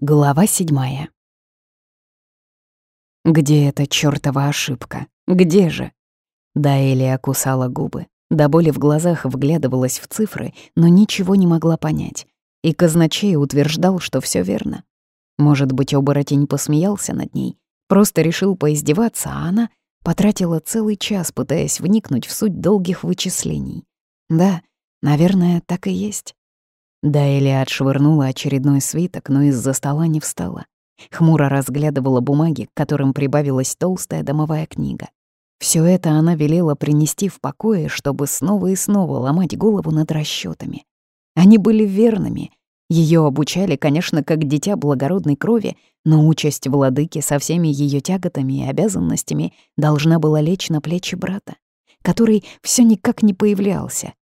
Глава седьмая. Где эта чёртова ошибка? Где же? Даэлия кусала губы. До боли в глазах вглядывалась в цифры, но ничего не могла понять. И казначей утверждал, что все верно. Может быть, оборотень посмеялся над ней, просто решил поиздеваться, а она потратила целый час, пытаясь вникнуть в суть долгих вычислений. Да, наверное, так и есть. Даэля отшвырнула очередной свиток, но из-за стола не встала. Хмуро разглядывала бумаги, к которым прибавилась толстая домовая книга. Все это она велела принести в покое, чтобы снова и снова ломать голову над расчетами. Они были верными. Ее обучали, конечно, как дитя благородной крови, но участь владыки со всеми ее тяготами и обязанностями должна была лечь на плечи брата, который все никак не появлялся.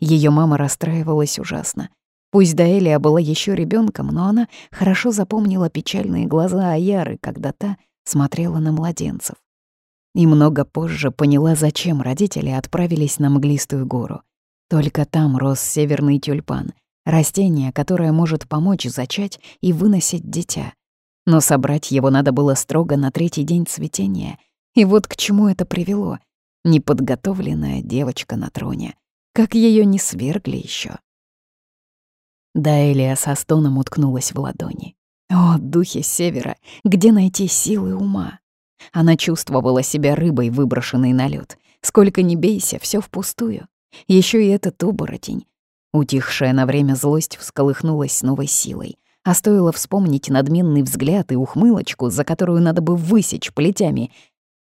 Ее мама расстраивалась ужасно. Пусть Даэлия была еще ребенком, но она хорошо запомнила печальные глаза Аяры, когда та смотрела на младенцев. И много позже поняла, зачем родители отправились на Мглистую гору. Только там рос северный тюльпан, растение, которое может помочь зачать и выносить дитя. Но собрать его надо было строго на третий день цветения. И вот к чему это привело. Неподготовленная девочка на троне. Как ее не свергли еще. Даэлия со стоном уткнулась в ладони. О, духи севера, где найти силы ума? Она чувствовала себя рыбой, выброшенной на лед. Сколько ни бейся, все впустую. Еще и этот оборотень. Утихшая на время злость всколыхнулась с новой силой. А стоило вспомнить надменный взгляд и ухмылочку, за которую надо бы высечь плетями.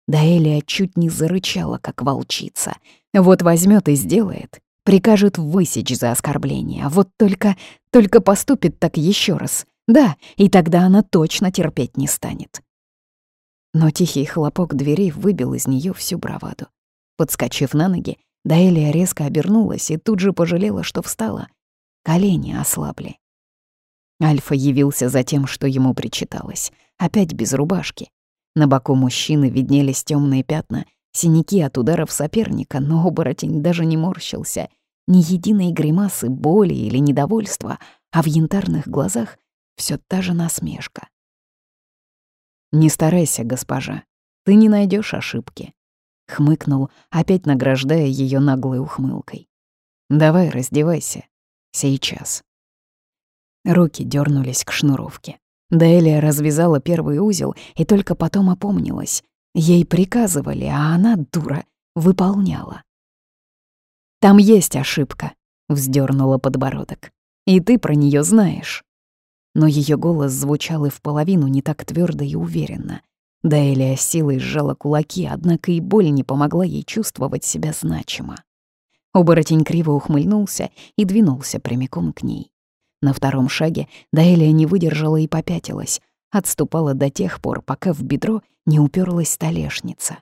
Даэлия чуть не зарычала, как волчица. Вот возьмет и сделает. Прикажет высечь за оскорбление. А вот только, только поступит так еще раз. Да, и тогда она точно терпеть не станет. Но тихий хлопок дверей выбил из нее всю браваду. Подскочив на ноги, Даэлия резко обернулась и тут же пожалела, что встала. Колени ослабли. Альфа явился за тем, что ему причиталось. Опять без рубашки. На боку мужчины виднелись темные пятна, синяки от ударов соперника, но оборотень даже не морщился ни единой гримасы боли или недовольства, а в янтарных глазах все та же насмешка. «Не старайся, госпожа, ты не найдешь ошибки», — хмыкнул, опять награждая ее наглой ухмылкой. «Давай, раздевайся. Сейчас». Руки дернулись к шнуровке. Даэлия развязала первый узел и только потом опомнилась. Ей приказывали, а она, дура, выполняла. Там есть ошибка», — вздернула подбородок. «И ты про нее знаешь». Но ее голос звучал и в половину не так твердо и уверенно. Даэлия силой сжала кулаки, однако и боль не помогла ей чувствовать себя значимо. Оборотень криво ухмыльнулся и двинулся прямиком к ней. На втором шаге Даэлия не выдержала и попятилась, отступала до тех пор, пока в бедро не уперлась столешница.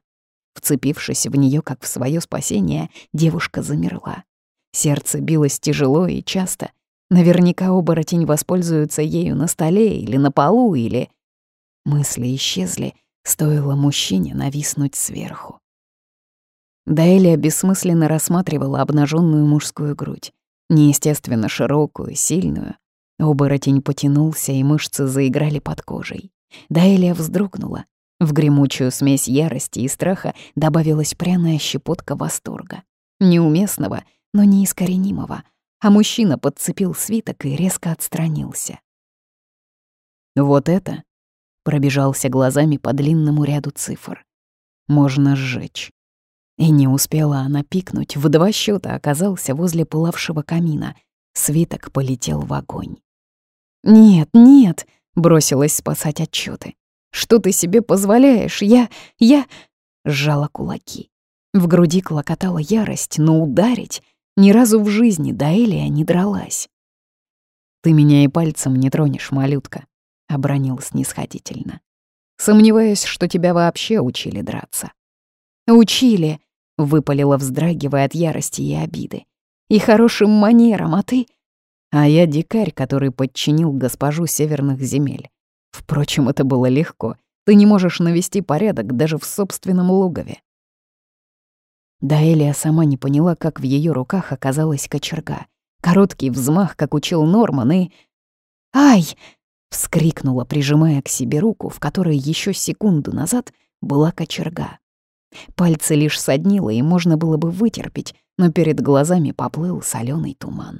Вцепившись в нее как в свое спасение, девушка замерла. Сердце билось тяжело и часто. Наверняка оборотень воспользуется ею на столе или на полу, или... Мысли исчезли, стоило мужчине нависнуть сверху. Даэлия бессмысленно рассматривала обнаженную мужскую грудь. Неестественно широкую, сильную. Оборотень потянулся, и мышцы заиграли под кожей. Даэлия вздрогнула, в гремучую смесь ярости и страха добавилась пряная щепотка восторга. Неуместного, но неискоренимого. А мужчина подцепил свиток и резко отстранился. «Вот это?» — пробежался глазами по длинному ряду цифр. «Можно сжечь». И не успела она пикнуть, в два счета оказался возле пылавшего камина. Свиток полетел в огонь. «Нет, нет!» — бросилась спасать отчеты. Что ты себе позволяешь? Я... я...» Сжала кулаки. В груди клокотала ярость, но ударить ни разу в жизни Даэлия не дралась. «Ты меня и пальцем не тронешь, малютка», — обронил снисходительно. «Сомневаюсь, что тебя вообще учили драться». «Учили», — выпалила, вздрагивая от ярости и обиды. «И хорошим манерам, а ты...» «А я дикарь, который подчинил госпожу северных земель. Впрочем, это было легко. Ты не можешь навести порядок даже в собственном логове. Даэлия сама не поняла, как в ее руках оказалась кочерга. Короткий взмах, как учил Норман, и... «Ай!» Вскрикнула, прижимая к себе руку, в которой еще секунду назад была кочерга. Пальцы лишь соднило, и можно было бы вытерпеть, но перед глазами поплыл соленый туман.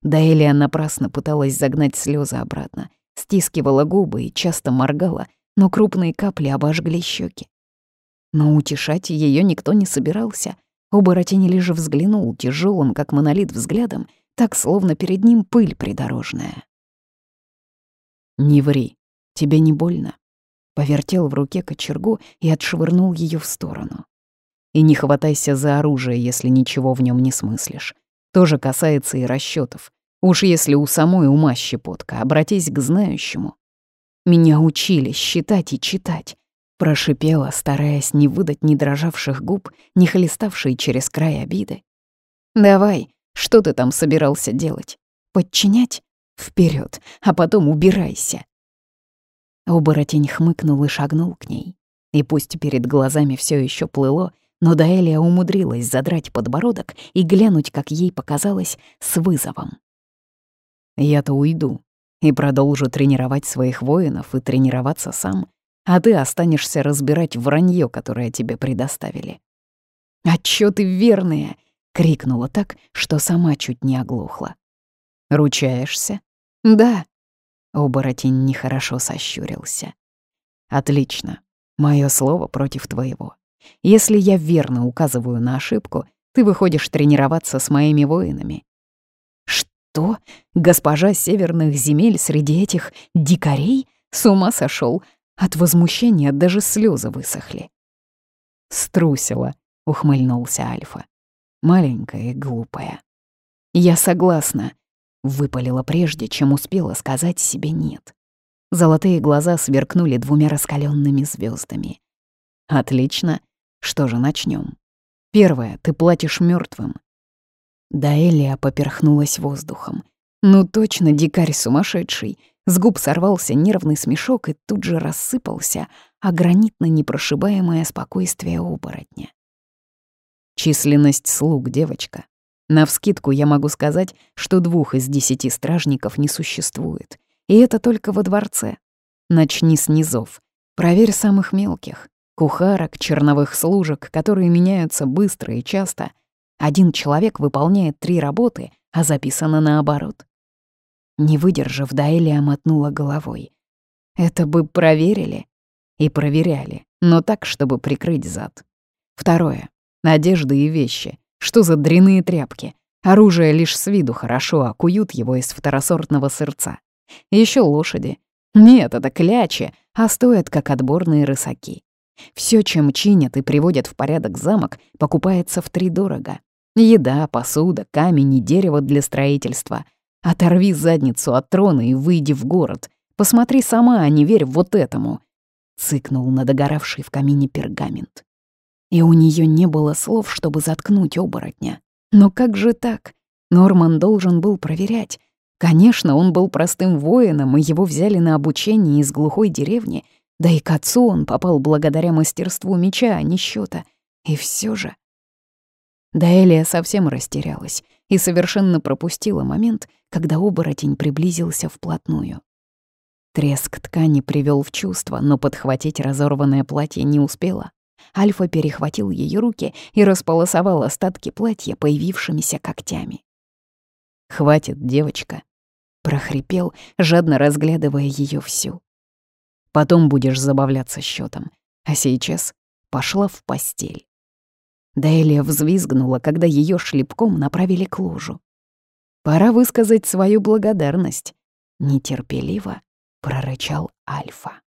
Даэлия напрасно пыталась загнать слезы обратно, стискивала губы и часто моргала, но крупные капли обожгли щеки. Но утешать ее никто не собирался. Оборотень лишь взглянул тяжелым, как монолит, взглядом, так, словно перед ним пыль придорожная. «Не ври, тебе не больно?» Повертел в руке кочергу и отшвырнул ее в сторону. «И не хватайся за оружие, если ничего в нем не смыслишь. Тоже касается и расчетов. Уж если у самой ума щепотка, обратись к знающему. Меня учили считать и читать. Прошипела, стараясь не выдать ни дрожавших губ, ни хлеставшей через край обиды. «Давай, что ты там собирался делать? Подчинять? Вперед, а потом убирайся!» Оборотень хмыкнул и шагнул к ней. И пусть перед глазами все еще плыло, но Даэлия умудрилась задрать подбородок и глянуть, как ей показалось, с вызовом. «Я-то уйду и продолжу тренировать своих воинов и тренироваться сам, а ты останешься разбирать вранье, которое тебе предоставили». «Отчёты верные!» — крикнула так, что сама чуть не оглохла. «Ручаешься?» «Да». Оборотень нехорошо сощурился. «Отлично. Мое слово против твоего. Если я верно указываю на ошибку, ты выходишь тренироваться с моими воинами». «Что? Госпожа северных земель среди этих дикарей? С ума сошел. От возмущения даже слезы высохли». «Струсила», — ухмыльнулся Альфа. «Маленькая и глупая». «Я согласна», — выпалила прежде, чем успела сказать себе «нет». Золотые глаза сверкнули двумя раскаленными звездами. «Отлично. Что же, начнем. Первое, ты платишь мертвым. Даэлия поперхнулась воздухом. Ну точно дикарь сумасшедший. С губ сорвался нервный смешок и тут же рассыпался, а гранитно непрошибаемое спокойствие оборотня. Численность слуг, девочка. Навскидку я могу сказать, что двух из десяти стражников не существует. И это только во дворце. Начни с низов. Проверь самых мелких. Кухарок, черновых служек, которые меняются быстро и часто. Один человек выполняет три работы, а записано наоборот. Не выдержав, Даэлия мотнула головой. Это бы проверили. И проверяли, но так, чтобы прикрыть зад. Второе. Одежды и вещи. Что за дряные тряпки? Оружие лишь с виду хорошо, а куют его из второсортного сырца. Еще лошади. Нет, это клячи, а стоят как отборные рысаки. Все, чем чинят и приводят в порядок замок, покупается втридорого. Еда, посуда, камень и дерево для строительства. Оторви задницу от трона и выйди в город. Посмотри сама, а не верь вот этому. Цыкнул на догоравший в камине пергамент и у нее не было слов, чтобы заткнуть оборотня. Но как же так? Норман должен был проверять. Конечно, он был простым воином, и его взяли на обучение из глухой деревни, да и к отцу он попал благодаря мастерству меча, а не счета. И все же... Даэлия совсем растерялась и совершенно пропустила момент, когда оборотень приблизился вплотную. Треск ткани привел в чувство, но подхватить разорванное платье не успела. Альфа перехватил ее руки и располосовал остатки платья появившимися когтями. «Хватит, девочка», — прохрипел, жадно разглядывая ее всю. «Потом будешь забавляться счетом, а сейчас пошла в постель». Даэлия взвизгнула, когда ее шлепком направили к лужу. «Пора высказать свою благодарность», — нетерпеливо прорычал Альфа.